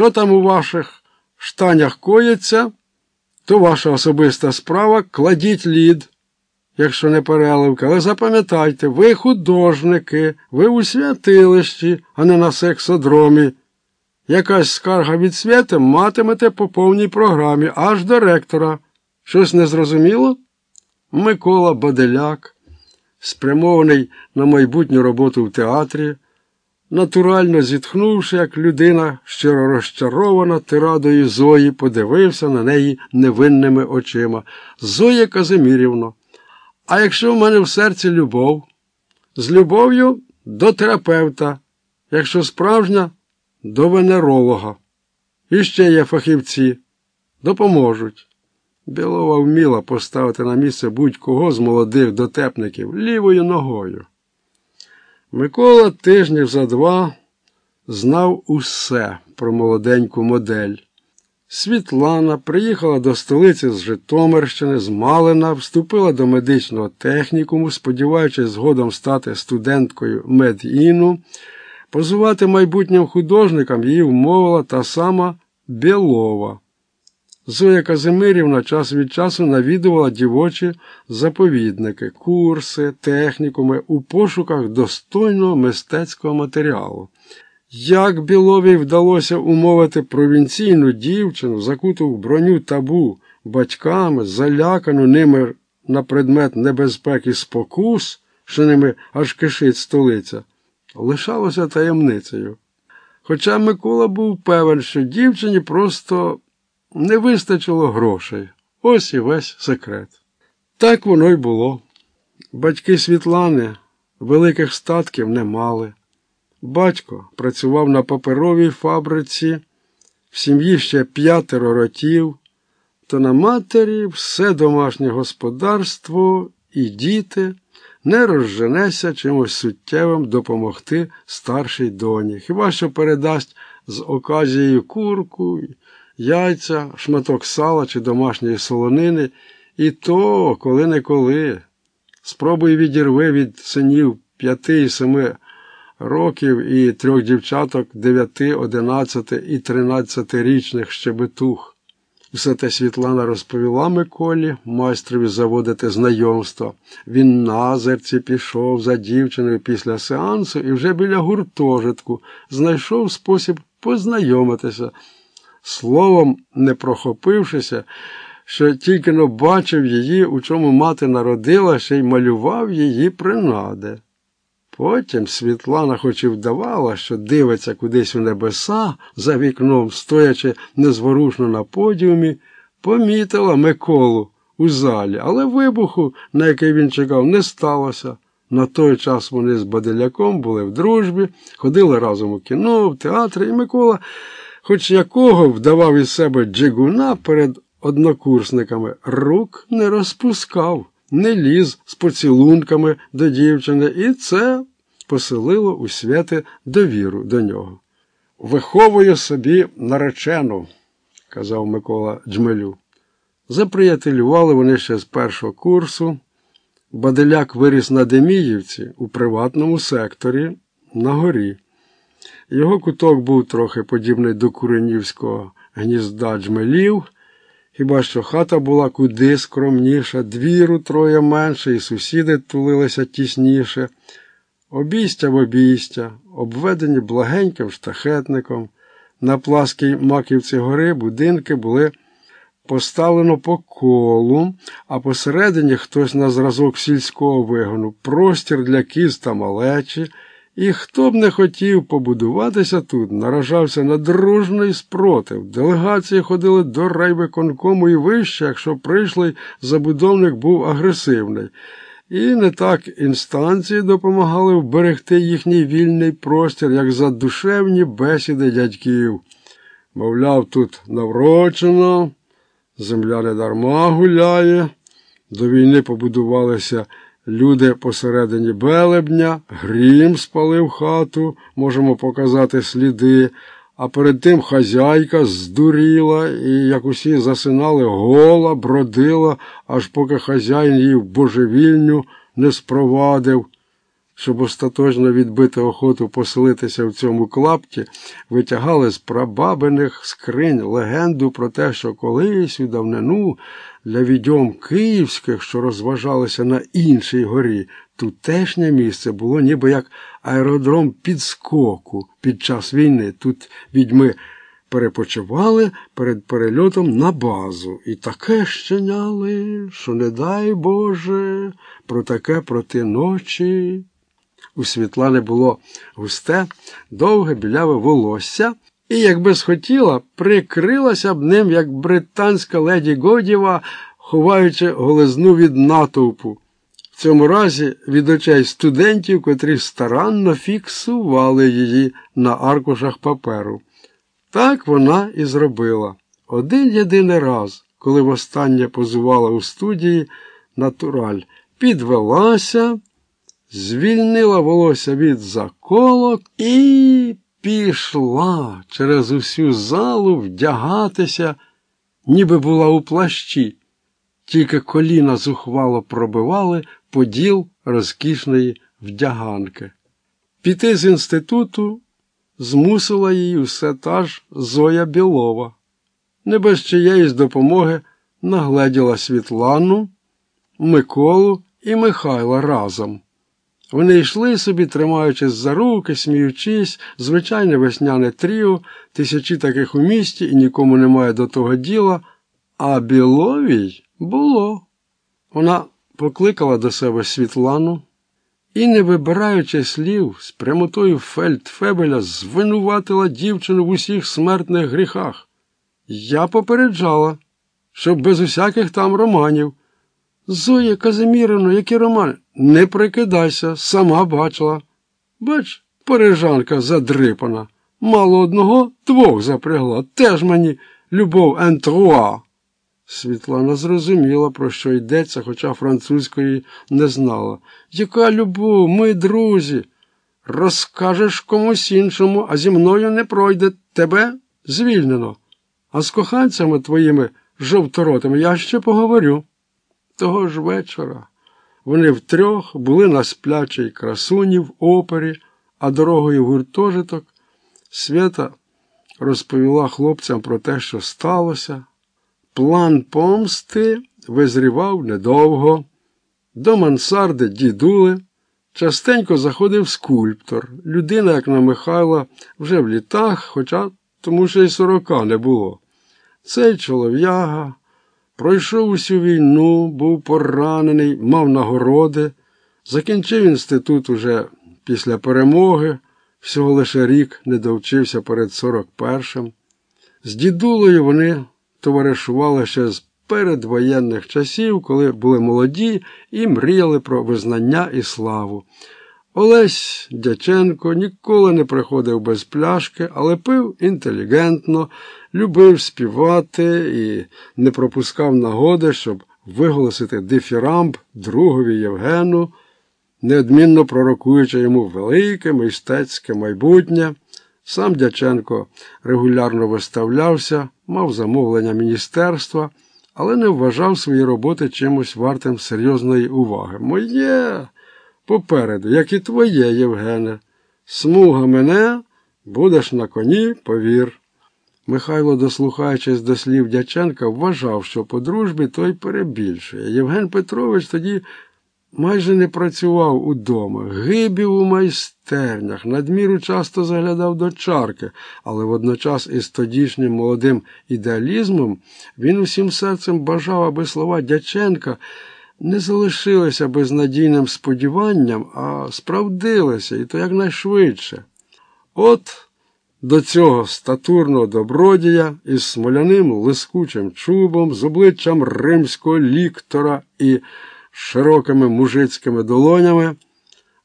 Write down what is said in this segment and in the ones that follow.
Що там у ваших штанях коїться, то ваша особиста справа кладіть лід, якщо не переливка. Але запам'ятайте, ви художники, ви у святилищі, а не на сексодромі. Якась скарга від свята матимете по повній програмі, аж до ректора. Щось незрозуміло? Микола Баделяк, спрямований на майбутню роботу в театрі, натурально зітхнувши, як людина, щиро розчарована тирадою Зої, подивився на неї невинними очима. Зоя Казимірівно, а якщо в мене в серці любов, з любов'ю до терапевта, якщо справжня, до венеролога. І ще є фахівці, допоможуть. Білова вміла поставити на місце будь-кого з молодих дотепників лівою ногою. Микола тижнів за два знав усе про молоденьку модель. Світлана приїхала до столиці з Житомирщини, з Малина, вступила до медичного технікуму, сподіваючись згодом стати студенткою медіну. Позувати майбутнім художникам її вмовила та сама Білова. Зоя Казимирівна час від часу навідувала дівочі заповідники, курси, технікуми у пошуках достойного мистецького матеріалу. Як Біловій вдалося умовити провінційну дівчину, закуту в броню табу батьками, залякану ними на предмет небезпеки спокус, що ними аж кишить столиця, лишалося таємницею. Хоча Микола був певен, що дівчині просто не вистачило грошей. Ось і весь секрет. Так воно й було. Батьки Світлани великих статків не мали. Батько працював на паперовій фабриці, в сім'ї ще п'ятеро ротів, то на матері все домашнє господарство і діти не розженеся чимось суттєвим допомогти старшій доні. Хіба що передасть з оказією курку, яйця, шматок сала чи домашньої солонини, і то, коли-неколи. Спробуй відірви від синів п'яти і семи років і трьох дівчаток дев'яти, одинадцяти і тринадцятирічних щебетух. Все те Світлана розповіла Миколі, майстрові заводити знайомство. Він на зерці пішов за дівчиною після сеансу і вже біля гуртожитку знайшов спосіб познайомитися. Словом, не прохопившися, що тільки но бачив її, у чому мати народила, ще й малював її принади. Потім Світлана, хоч і вдавала, що дивиться кудись у небеса за вікном, стоячи незворушно на подіумі, помітила Миколу у залі, але вибуху, на який він чекав, не сталося. На той час вони з Баделяком були в дружбі, ходили разом у кіно, в театр, і Микола, хоч якого вдавав із себе джигуна перед однокурсниками, рук не розпускав не ліз з поцілунками до дівчини, і це поселило у святи довіру до нього. Виховую собі наречену, казав Микола Джмелю. Заприятелювали вони ще з першого курсу. Баделяк виріс на Деміївці у приватному секторі на горі. Його куток був трохи подібний до Куренівського гнізда джмелів. Хіба що хата була куди скромніша, двіру троє менше, і сусіди тулилися тісніше, обійстя в обійстя, обведені благеньким штахетником. На пласкій маківці гори будинки були поставлено по колу, а посередині хтось на зразок сільського вигону, простір для кіз та малечі. І хто б не хотів побудуватися тут, наражався на дружний спротив. Делегації ходили до райвиконкому і вище, якщо прийшлий забудовник був агресивний. І не так інстанції допомагали вберегти їхній вільний простір, як задушевні бесіди дядьків. Мовляв, тут наврочено, земля не дарма гуляє, до війни побудувалися. Люди посередині белебня, грім спалив хату, можемо показати сліди, а перед тим хазяйка здуріла і, як усі засинали, гола, бродила, аж поки хазяїн її в божевільню не спровадив. Щоб остаточно відбити охоту поселитися в цьому клапті, витягали з прабабиних скринь легенду про те, що колись у давнину для відьом київських, що розважалися на іншій горі, тутешнє місце було ніби як аеродром підскоку під час війни. Тут відьми перепочивали перед перельотом на базу і таке щеняли, що, не дай Боже, про таке проти ночі. У Світлани було густе, довге біляве волосся, і, якби схотіла, прикрилася б ним, як британська леді Годєва, ховаючи голизну від натовпу. В цьому разі від очей студентів, котрі старанно фіксували її на аркушах паперу. Так вона і зробила. Один єдиний раз, коли востаннє позувала у студії натураль, підвелася, звільнила волосся від заколок і пішла через усю залу вдягатися, ніби була у плащі, тільки коліна зухвало пробивали поділ розкішної вдяганки. Піти з інституту змусила її усе та ж Зоя Білова. Не без чиєїсь допомоги нагледіла Світлану, Миколу і Михайла разом. Вони йшли собі, тримаючись за руки, сміючись, звичайне весняне тріо, тисячі таких у місті і нікому немає до того діла, а Біловій було. Вона покликала до себе Світлану і, не вибираючи слів, з прямотою Фельдфебеля звинуватила дівчину в усіх смертних гріхах. Я попереджала, щоб без усяких там романів. Зоя Казиміровна, які романи? Не прикидайся, сама бачила. Бач, парижанка задрипана. Мало одного двох запрягла. Теж мені любов ентруа. Світлана зрозуміла, про що йдеться, хоча французької не знала. Яка любов, ми друзі. Розкажеш комусь іншому, а зі мною не пройде. Тебе звільнено. А з коханцями твоїми жовторотими я ще поговорю. Того ж вечора вони втрьох були на сплячій красуні в опері, а дорогою в гуртожиток Свята розповіла хлопцям про те, що сталося. План помсти визрівав недовго. До мансарди дідули. Частенько заходив скульптор. Людина, як на Михайла, вже в літах, хоча тому що й сорока не було. Цей чолов'яга пройшов усю війну, був поранений, мав нагороди, закінчив інститут уже після перемоги, всього лише рік не довчився перед 41-м. З дідулею вони товаришували ще з передвоєнних часів, коли були молоді і мріяли про визнання і славу. Олесь Дяченко ніколи не приходив без пляшки, але пив інтелігентно, любив співати і не пропускав нагоди, щоб виголосити дифірамб другові Євгену, неодмінно пророкуючи йому велике мистецьке майбутнє. Сам Дяченко регулярно виставлявся, мав замовлення міністерства, але не вважав свої роботи чимось вартим серйозної уваги. Моє попереду, як і твоє, Євгене, смуга мене, будеш на коні, повір. Михайло, дослухаючись до слів Дяченка, вважав, що по дружбі той перебільшує. Євген Петрович тоді майже не працював удома, гибів у майстернях, надміру часто заглядав до чарки, але водночас із тодішнім молодим ідеалізмом він усім серцем бажав, аби слова Дяченка не залишилися безнадійним сподіванням, а справдилися, і то якнайшвидше. От до цього статурного добродія із смоляним лискучим чубом, з обличчям римського ліктора і широкими мужицькими долонями,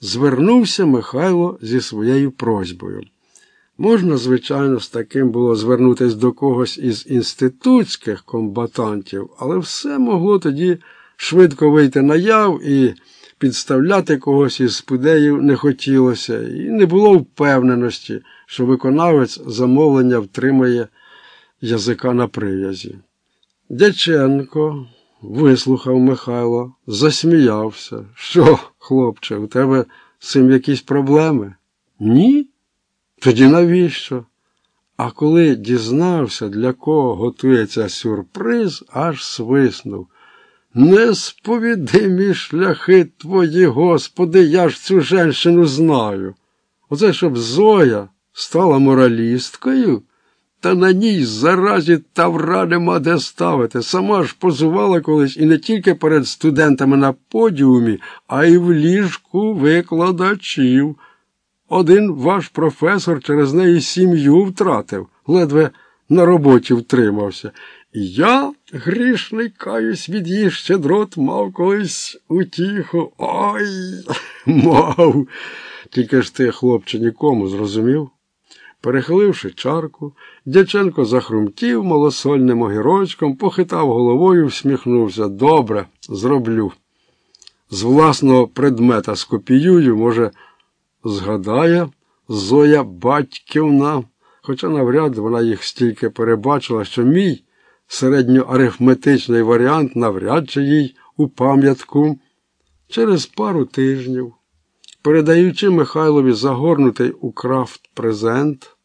звернувся Михайло зі своєю просьбою. Можна, звичайно, з таким було звернутися до когось із інститутських комбатантів, але все могло тоді швидко вийти на яв і підставляти когось із спудеїв не хотілося, і не було впевненості, що виконавець замовлення втримає язика на прив'язі. Дяченко вислухав Михайло, засміявся. Що, хлопче, у тебе з цим якісь проблеми? Ні? Тоді навіщо? А коли дізнався, для кого готується сюрприз, аж свиснув. Несповідимі шляхи твої, Господи, я ж цю женщину знаю. Оце щоб Зоя стала моралісткою, та на ній заразі тавра нема де ставити. Сама ж позувала колись і не тільки перед студентами на подіумі, а й в ліжку викладачів. Один ваш професор через неї сім'ю втратив, ледве на роботі втримався. Я, грішний, каюсь від її щедрот, мав колись утіху. Ой, мав. Тільки ж ти, хлопче, нікому зрозумів. Перехиливши чарку, дяченко захрумтів малосольним огірочком, похитав головою, всміхнувся. Добре, зроблю. З власного предмета скопіюю, може, згадає Зоя батьківна, хоча навряд вона їх стільки перебачила, що мій середньоарифметичний варіант навряд чи їй у пам'ятку через пару тижнів. Передаючи Михайлові загорнутий у крафт презент,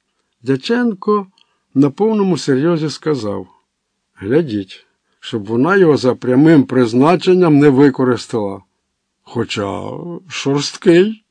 Дяченко на повному серйозі сказав Глядіть, щоб вона його за прямим призначенням не використала. Хоча шорсткий.